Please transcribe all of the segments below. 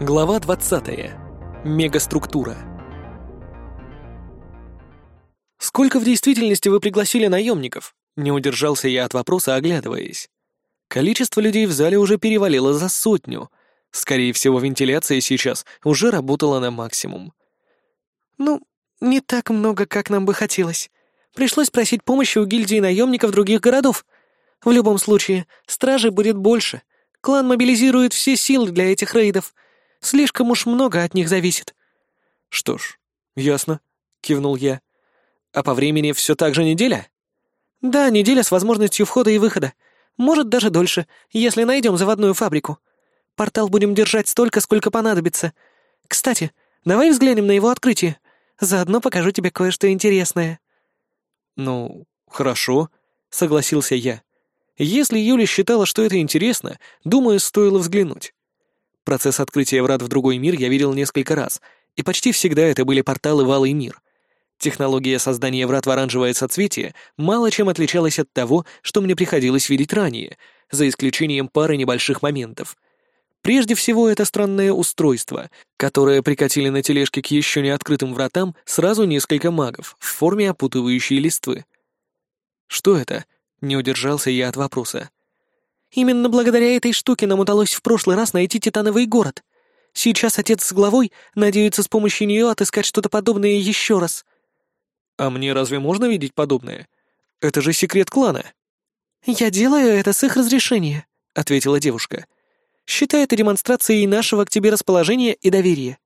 Глава 20. Мегаструктура. «Сколько в действительности вы пригласили наемников?» Не удержался я от вопроса, оглядываясь. Количество людей в зале уже перевалило за сотню. Скорее всего, вентиляция сейчас уже работала на максимум. «Ну, не так много, как нам бы хотелось. Пришлось просить помощи у гильдии наемников других городов. В любом случае, стражи будет больше. Клан мобилизирует все силы для этих рейдов — Слишком уж много от них зависит». «Что ж, ясно», — кивнул я. «А по времени все так же неделя?» «Да, неделя с возможностью входа и выхода. Может, даже дольше, если найдем заводную фабрику. Портал будем держать столько, сколько понадобится. Кстати, давай взглянем на его открытие. Заодно покажу тебе кое-что интересное». «Ну, хорошо», — согласился я. Если Юля считала, что это интересно, думаю, стоило взглянуть. Процесс открытия врат в другой мир я видел несколько раз, и почти всегда это были порталы в Алый мир. Технология создания врат в оранжевое соцветие мало чем отличалась от того, что мне приходилось видеть ранее, за исключением пары небольших моментов. Прежде всего, это странное устройство, которое прикатили на тележке к еще не открытым вратам сразу несколько магов в форме опутывающей листвы. «Что это?» — не удержался я от вопроса. Именно благодаря этой штуке нам удалось в прошлый раз найти Титановый город. Сейчас отец с главой надеются с помощью нее отыскать что-то подобное еще раз». «А мне разве можно видеть подобное? Это же секрет клана». «Я делаю это с их разрешения», — ответила девушка. «Считай это демонстрацией нашего к тебе расположения и доверия.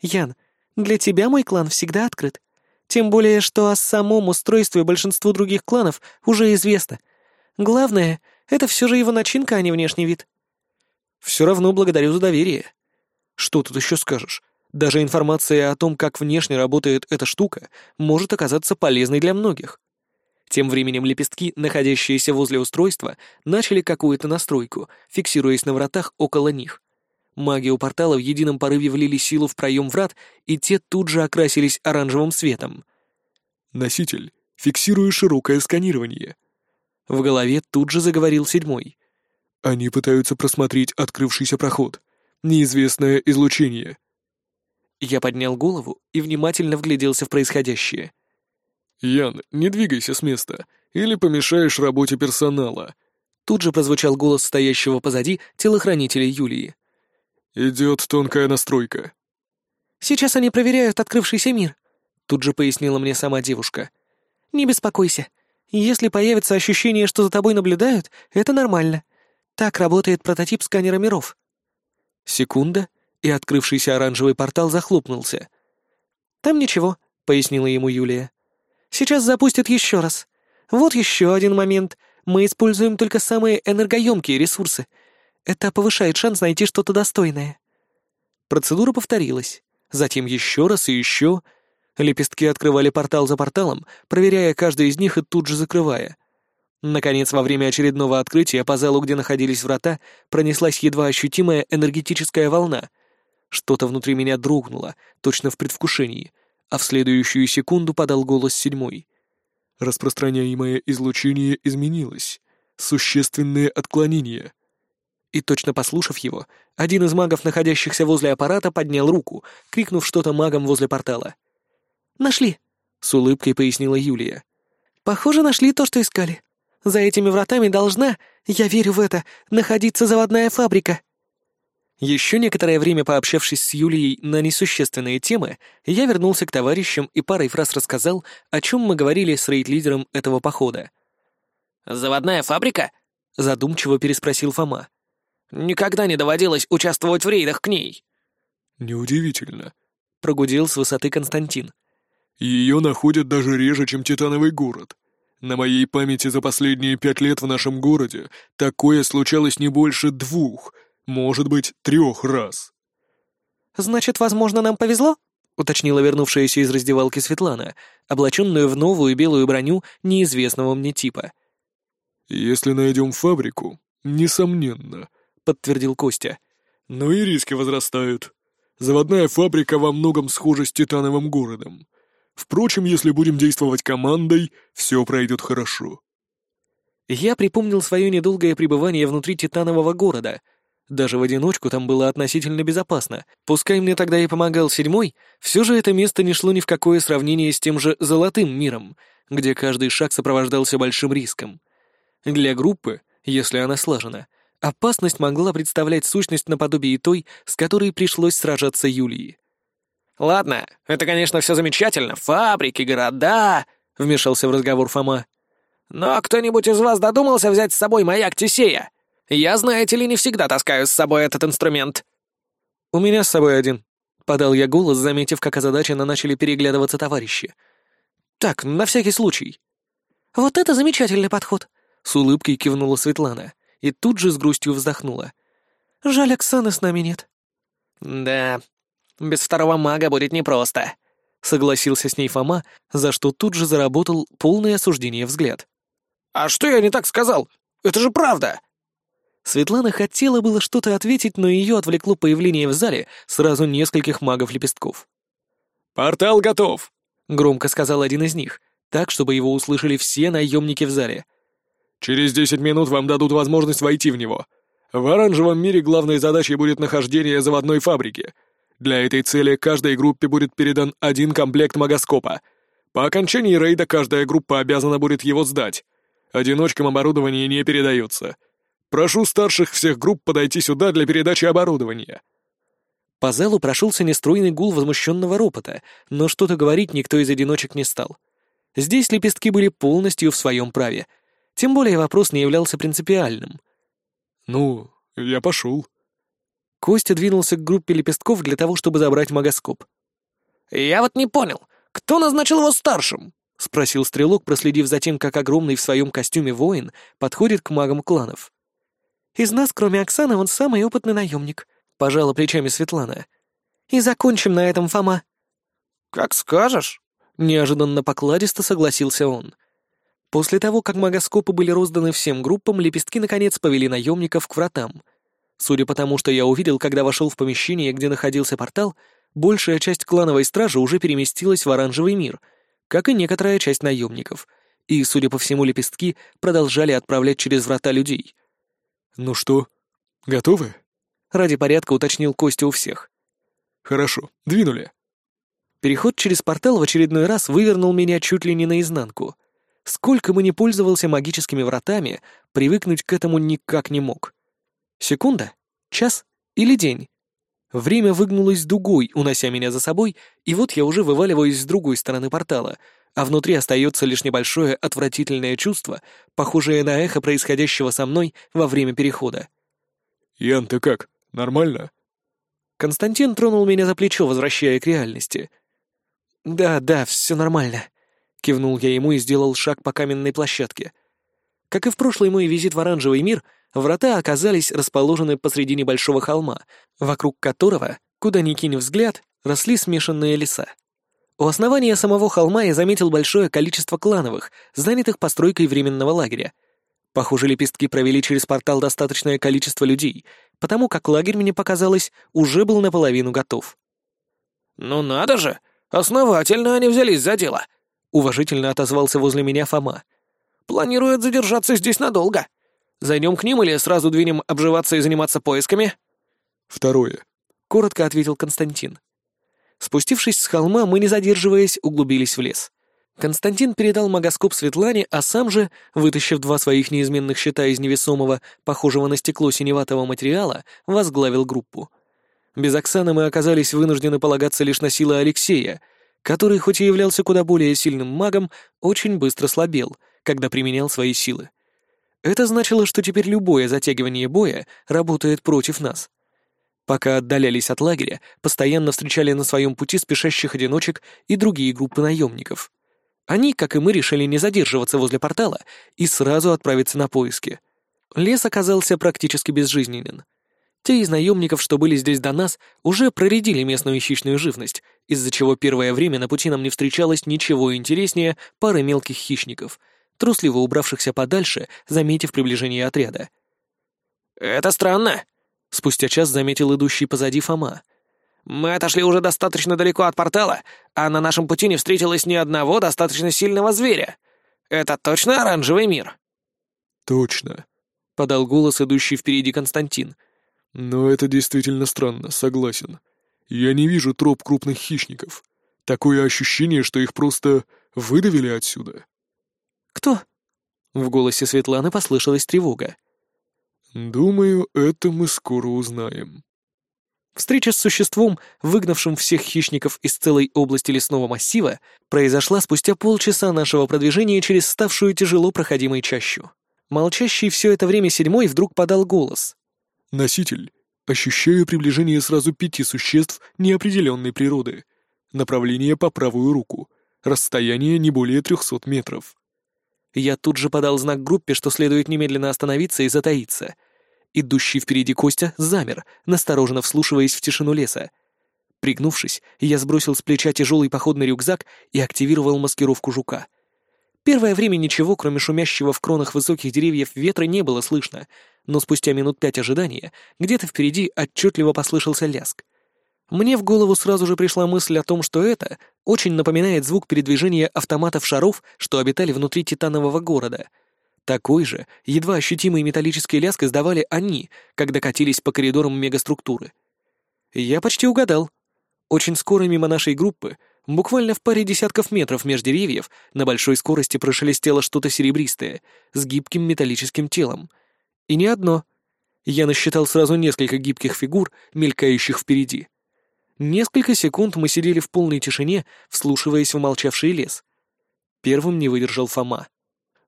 Ян, для тебя мой клан всегда открыт. Тем более, что о самом устройстве большинству других кланов уже известно. Главное — это все же его начинка, а не внешний вид». «Все равно благодарю за доверие. Что тут еще скажешь? Даже информация о том, как внешне работает эта штука, может оказаться полезной для многих». Тем временем лепестки, находящиеся возле устройства, начали какую-то настройку, фиксируясь на вратах около них. Маги у портала в едином порыве влили силу в проем врат, и те тут же окрасились оранжевым светом. «Носитель, фиксирую широкое сканирование», в голове тут же заговорил седьмой. «Они пытаются просмотреть открывшийся проход. Неизвестное излучение». Я поднял голову и внимательно вгляделся в происходящее. «Ян, не двигайся с места, или помешаешь работе персонала». Тут же прозвучал голос стоящего позади телохранителя Юлии. «Идет тонкая настройка». «Сейчас они проверяют открывшийся мир», — тут же пояснила мне сама девушка. «Не беспокойся, если появится ощущение, что за тобой наблюдают, это нормально. Так работает прототип сканера миров». Секунда, и открывшийся оранжевый портал захлопнулся. «Там ничего», — пояснила ему Юлия. «Сейчас запустят еще раз. Вот еще один момент. Мы используем только самые энергоемкие ресурсы. Это повышает шанс найти что-то достойное». Процедура повторилась. Затем еще раз и еще, Лепестки открывали портал за порталом, проверяя каждый из них и тут же закрывая. Наконец, во время очередного открытия по залу, где находились врата, пронеслась едва ощутимая энергетическая волна. Что-то внутри меня дрогнуло, точно в предвкушении, а в следующую секунду подал голос седьмой. «Распространяемое излучение изменилось. Существенные отклонения». И точно послушав его, один из магов, находящихся возле аппарата, поднял руку, крикнув что-то магам возле портала. «Нашли», — с улыбкой пояснила Юлия. «Похоже, нашли то, что искали. За этими вратами должна, я верю в это, находиться заводная фабрика». Еще некоторое время пообщавшись с Юлией на несущественные темы, я вернулся к товарищам и парой фраз рассказал, о чем мы говорили с рейд-лидером этого похода. «Заводная фабрика?» — задумчиво переспросил Фома. «Никогда не доводилось участвовать в рейдах к ней». «Неудивительно», — прогудел с высоты Константин. Ее находят даже реже, чем Титановый город. На моей памяти за последние пять лет в нашем городе такое случалось не больше двух, может быть, трех раз. «Значит, возможно, нам повезло?» — уточнила вернувшаяся из раздевалки Светлана, облаченную в новую белую броню неизвестного мне типа. «Если найдем фабрику, несомненно», — подтвердил Костя. «Но и риски возрастают. Заводная фабрика во многом схожа с Титановым городом. Впрочем, если будем действовать командой, все пройдет хорошо. Я припомнил свое недолгое пребывание внутри Титанового города. Даже в одиночку там было относительно безопасно. Пускай мне тогда и помогал седьмой, все же это место не шло ни в какое сравнение с тем же золотым миром, где каждый шаг сопровождался большим риском. Для группы, если она слажена, опасность могла представлять сущность наподобие той, с которой пришлось сражаться Юлии. «Ладно, это, конечно, все замечательно, фабрики, города», — вмешался в разговор Фома. «Но кто-нибудь из вас додумался взять с собой маяк Тесея? Я, знаете ли, не всегда таскаю с собой этот инструмент». «У меня с собой один», — подал я голос, заметив, как озадаченно начали переглядываться товарищи. «Так, на всякий случай». «Вот это замечательный подход», — с улыбкой кивнула Светлана и тут же с грустью вздохнула. «Жаль, Оксаны с нами нет». «Да, без второго мага будет непросто», — согласился с ней Фома, за что тут же заработал полное осуждение взгляд. «А что я не так сказал? Это же правда!» Светлана хотела было что-то ответить, но ее отвлекло появление в зале сразу нескольких магов-лепестков. «Портал готов!» — громко сказал один из них, так, чтобы его услышали все наемники в зале. «Через десять минут вам дадут возможность войти в него. В оранжевом мире главной задачей будет нахождение заводной фабрики. Для этой цели каждой группе будет передан один комплект магоскопа. По окончании рейда каждая группа обязана будет его сдать. Одиночкам оборудование не передается. Прошу старших всех групп подойти сюда для передачи оборудования». По залу прошелся нестройный гул возмущенного ропота, но что-то говорить никто из одиночек не стал. Здесь лепестки были полностью в своем праве. Тем более вопрос не являлся принципиальным. «Ну, я пошел». Костя двинулся к группе лепестков для того, чтобы забрать магоскоп. «Я вот не понял, кто назначил его старшим?» — спросил стрелок, проследив за тем, как огромный в своем костюме воин подходит к магам кланов. Из нас, кроме Оксаны, он самый опытный наемник», — пожала плечами Светлана. «И закончим на этом, Фома». «Как скажешь», — неожиданно покладисто согласился он. После того, как магоскопы были розданы всем группам, лепестки наконец повели наемников к вратам. Судя по тому, что я увидел, когда вошел в помещение, где находился портал, большая часть клановой стражи уже переместилась в оранжевый мир, как и некоторая часть наемников, и, судя по всему, лепестки продолжали отправлять через врата людей — «Ну что, готовы?» Ради порядка уточнил Костя у всех. «Хорошо, двинули». Переход через портал в очередной раз вывернул меня чуть ли не наизнанку. Сколько бы ни пользовался магическими вратами, привыкнуть к этому никак не мог. Секунда? Час? Или день? Время выгнулось дугой, унося меня за собой, и вот я уже вываливаюсь с другой стороны портала, а внутри остается лишь небольшое отвратительное чувство, похожее на эхо происходящего со мной во время перехода. «Ян, ты как? Нормально?» Константин тронул меня за плечо, возвращая к реальности. «Да, да, все нормально», — кивнул я ему и сделал шаг по каменной площадке. Как и в прошлый мой визит в оранжевый мир, врата оказались расположены посреди небольшого холма, вокруг которого, куда ни кинь взгляд, росли смешанные леса. У основания самого холма я заметил большое количество клановых, занятых постройкой временного лагеря. Похоже, лепестки провели через портал достаточное количество людей, потому как лагерь, мне показалось, уже был наполовину готов. «Ну надо же! Основательно они взялись за дело!» — уважительно отозвался возле меня Фома. «Планируют задержаться здесь надолго. Зайдем к ним или сразу двинем обживаться и заниматься поисками?» «Второе», — коротко ответил Константин. Спустившись с холма, мы, не задерживаясь, углубились в лес. Константин передал магоскоп Светлане, а сам же, вытащив два своих неизменных щита из невесомого, похожего на стекло синеватого материала, возглавил группу. Без Оксаны мы оказались вынуждены полагаться лишь на силы Алексея, который, хоть и являлся куда более сильным магом, очень быстро слабел, когда применял свои силы. Это значило, что теперь любое затягивание боя работает против нас. Пока отдалялись от лагеря, постоянно встречали на своем пути спешащих одиночек и другие группы наемников. Они, как и мы, решили не задерживаться возле портала и сразу отправиться на поиски. Лес оказался практически безжизненен. Те из наемников, что были здесь до нас, уже проредили местную хищную живность, из-за чего первое время на пути нам не встречалось ничего интереснее пары мелких хищников, трусливо убравшихся подальше, заметив приближение отряда. «Это странно», Спустя час заметил идущий позади Фома. «Мы отошли уже достаточно далеко от портала, а на нашем пути не встретилось ни одного достаточно сильного зверя. Это точно оранжевый мир?» «Точно», — подал голос идущий впереди Константин. Но это действительно странно, согласен. Я не вижу троп крупных хищников. Такое ощущение, что их просто выдавили отсюда. «Кто?» В голосе Светланы послышалась тревога. «Думаю, это мы скоро узнаем». Встреча с существом, выгнавшим всех хищников из целой области лесного массива, произошла спустя полчаса нашего продвижения через ставшую тяжело проходимой чащу. Молчащий все это время седьмой вдруг подал голос. «Носитель, ощущаю приближение сразу пяти существ неопределенной природы. Направление по правую руку. Расстояние не более трехсот метров». Я тут же подал знак группе, что следует немедленно остановиться и затаиться — Идущий впереди Костя замер, настороженно вслушиваясь в тишину леса. Пригнувшись, я сбросил с плеча тяжелый походный рюкзак и активировал маскировку жука. Первое время ничего, кроме шумящего в кронах высоких деревьев ветра, не было слышно, но спустя минут пять ожидания где-то впереди отчетливо послышался ляск. Мне в голову сразу же пришла мысль о том, что это очень напоминает звук передвижения автоматов шаров, что обитали внутри титанового города — такой же, едва ощутимый металлический лязг издавали они, когда катились по коридорам мегаструктуры. Я почти угадал. Очень скоро мимо нашей группы, буквально в паре десятков метров между деревьев, на большой скорости прошелестело что-то серебристое, с гибким металлическим телом. И не одно. Я насчитал сразу несколько гибких фигур, мелькающих впереди. Несколько секунд мы сидели в полной тишине, вслушиваясь в молчавший лес. Первым не выдержал Фома.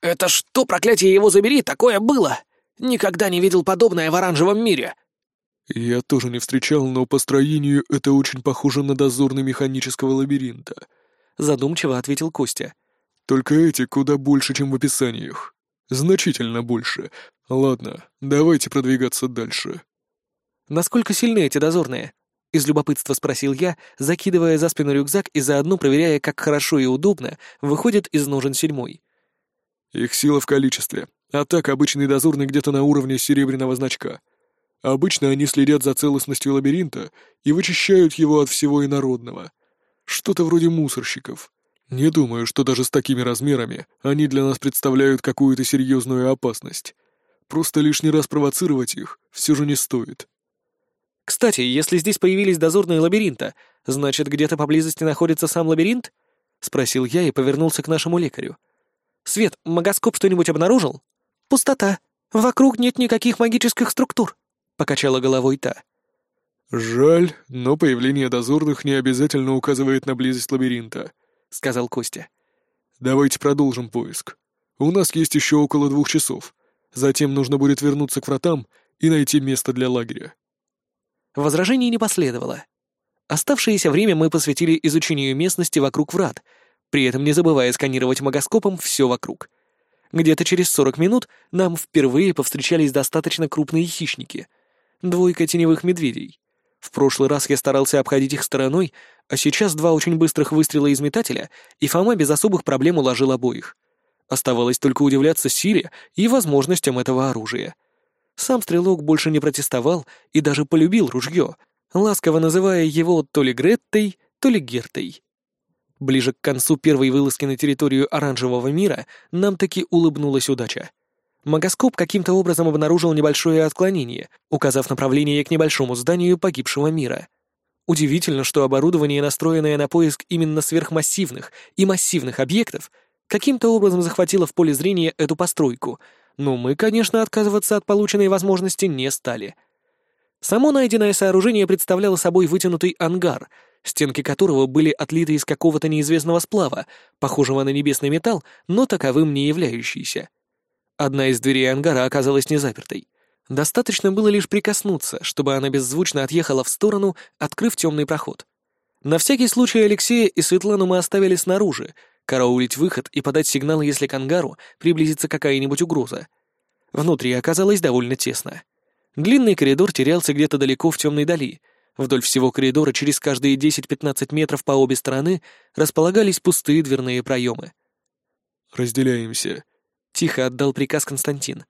«Это что, проклятие его забери, такое было? Никогда не видел подобное в оранжевом мире!» «Я тоже не встречал, но по строению это очень похоже на дозорный механического лабиринта», — задумчиво ответил Костя. «Только эти куда больше, чем в описаниях. Значительно больше. Ладно, давайте продвигаться дальше». «Насколько сильны эти дозорные?» — из любопытства спросил я, закидывая за спину рюкзак и заодно проверяя, как хорошо и удобно выходит из ножен седьмой. Их сила в количестве, а так обычный дозорный где-то на уровне серебряного значка. Обычно они следят за целостностью лабиринта и вычищают его от всего инородного. Что-то вроде мусорщиков. Не думаю, что даже с такими размерами они для нас представляют какую-то серьезную опасность. Просто лишний раз провоцировать их все же не стоит. «Кстати, если здесь появились дозорные лабиринта, значит, где-то поблизости находится сам лабиринт?» — спросил я и повернулся к нашему лекарю. Свет, магоскоп что-нибудь обнаружил? Пустота. Вокруг нет никаких магических структур, покачала головой та. Жаль, но появление дозорных не обязательно указывает на близость лабиринта, сказал Костя. Давайте продолжим поиск. У нас есть еще около двух часов. Затем нужно будет вернуться к вратам и найти место для лагеря. Возражений не последовало. Оставшееся время мы посвятили изучению местности вокруг врат — при этом не забывая сканировать магоскопом все вокруг. Где-то через 40 минут нам впервые повстречались достаточно крупные хищники. Двойка теневых медведей. В прошлый раз я старался обходить их стороной, а сейчас два очень быстрых выстрела из метателя, и Фома без особых проблем уложил обоих. Оставалось только удивляться силе и возможностям этого оружия. Сам стрелок больше не протестовал и даже полюбил ружье, ласково называя его то ли Греттой, то ли Гертой. Ближе к концу первой вылазки на территорию оранжевого мира нам таки улыбнулась удача. Магоскоп каким-то образом обнаружил небольшое отклонение, указав направление к небольшому зданию погибшего мира. Удивительно, что оборудование, настроенное на поиск именно сверхмассивных и массивных объектов, каким-то образом захватило в поле зрения эту постройку, но мы, конечно, отказываться от полученной возможности не стали. Само найденное сооружение представляло собой вытянутый ангар — стенки которого были отлиты из какого-то неизвестного сплава, похожего на небесный металл, но таковым не являющийся. Одна из дверей ангара оказалась незапертой. Достаточно было лишь прикоснуться, чтобы она беззвучно отъехала в сторону, открыв темный проход. На всякий случай Алексея и Светлану мы оставили снаружи, караулить выход и подать сигнал, если к ангару приблизится какая-нибудь угроза. Внутри оказалось довольно тесно. Длинный коридор терялся где-то далеко в темной дали — Вдоль всего коридора через каждые 10-15 метров по обе стороны располагались пустые дверные проемы. «Разделяемся», — тихо отдал приказ Константин.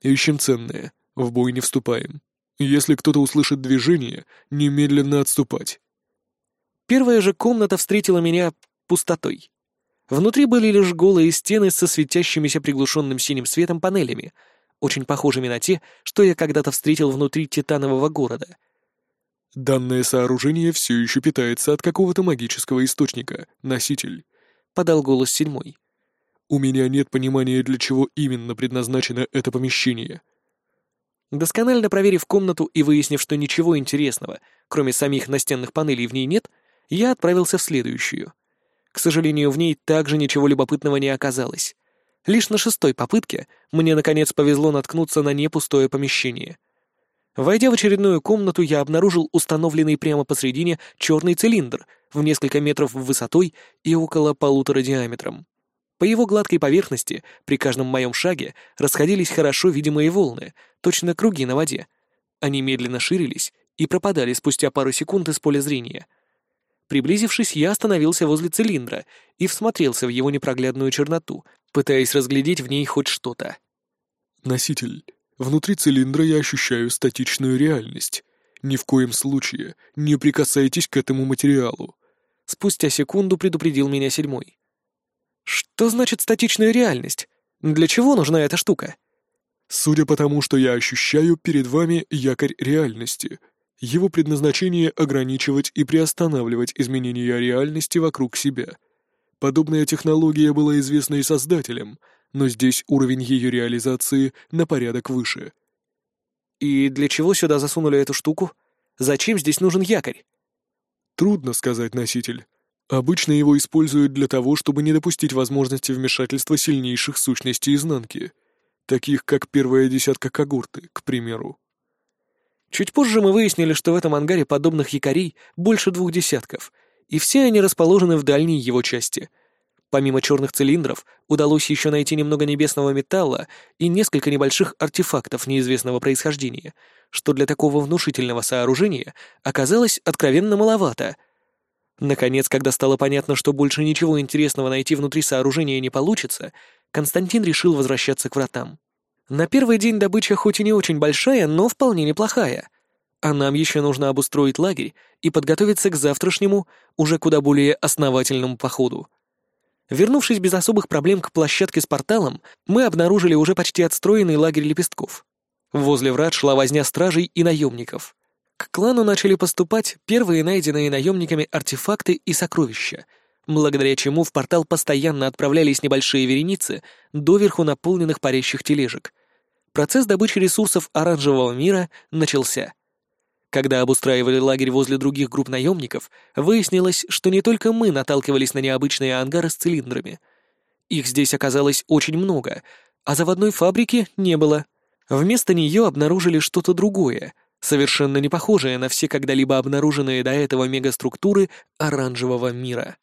«Ищем ценное, в бой не вступаем. Если кто-то услышит движение, немедленно отступать». Первая же комната встретила меня пустотой. Внутри были лишь голые стены со светящимися приглушенным синим светом панелями, очень похожими на те, что я когда-то встретил внутри титанового города. «Данное сооружение все еще питается от какого-то магического источника, носитель», — подал голос седьмой. «У меня нет понимания, для чего именно предназначено это помещение». Досконально проверив комнату и выяснив, что ничего интересного, кроме самих настенных панелей в ней нет, я отправился в следующую. К сожалению, в ней также ничего любопытного не оказалось. Лишь на шестой попытке мне, наконец, повезло наткнуться на непустое помещение. Войдя в очередную комнату, я обнаружил установленный прямо посредине черный цилиндр в несколько метров высотой и около полутора диаметром. По его гладкой поверхности при каждом моем шаге расходились хорошо видимые волны, точно круги на воде. Они медленно ширились и пропадали спустя пару секунд из поля зрения — Приблизившись, я остановился возле цилиндра и всмотрелся в его непроглядную черноту, пытаясь разглядеть в ней хоть что-то. «Носитель, внутри цилиндра я ощущаю статичную реальность. Ни в коем случае не прикасайтесь к этому материалу». Спустя секунду предупредил меня седьмой. «Что значит статичная реальность? Для чего нужна эта штука?» «Судя по тому, что я ощущаю, перед вами якорь реальности», его предназначение — ограничивать и приостанавливать изменения реальности вокруг себя. Подобная технология была известна и создателям, но здесь уровень ее реализации на порядок выше. «И для чего сюда засунули эту штуку? Зачем здесь нужен якорь?» Трудно сказать, носитель. Обычно его используют для того, чтобы не допустить возможности вмешательства сильнейших сущностей изнанки, таких как первая десятка когорты, к примеру. Чуть позже мы выяснили, что в этом ангаре подобных якорей больше двух десятков, и все они расположены в дальней его части. Помимо черных цилиндров, удалось еще найти немного небесного металла и несколько небольших артефактов неизвестного происхождения, что для такого внушительного сооружения оказалось откровенно маловато. Наконец, когда стало понятно, что больше ничего интересного найти внутри сооружения не получится, Константин решил возвращаться к вратам. На первый день добыча хоть и не очень большая, но вполне неплохая. А нам еще нужно обустроить лагерь и подготовиться к завтрашнему, уже куда более основательному походу. Вернувшись без особых проблем к площадке с порталом, мы обнаружили уже почти отстроенный лагерь лепестков. Возле врат шла возня стражей и наемников. К клану начали поступать первые найденные наемниками артефакты и сокровища — благодаря чему в портал постоянно отправлялись небольшие вереницы, доверху наполненных парящих тележек. Процесс добычи ресурсов оранжевого мира начался. Когда обустраивали лагерь возле других групп наемников, выяснилось, что не только мы наталкивались на необычные ангары с цилиндрами. Их здесь оказалось очень много, а заводной фабрики не было. Вместо нее обнаружили что-то другое, совершенно не похожее на все когда-либо обнаруженные до этого мегаструктуры оранжевого мира.